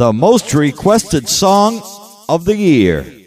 the most requested song of the year.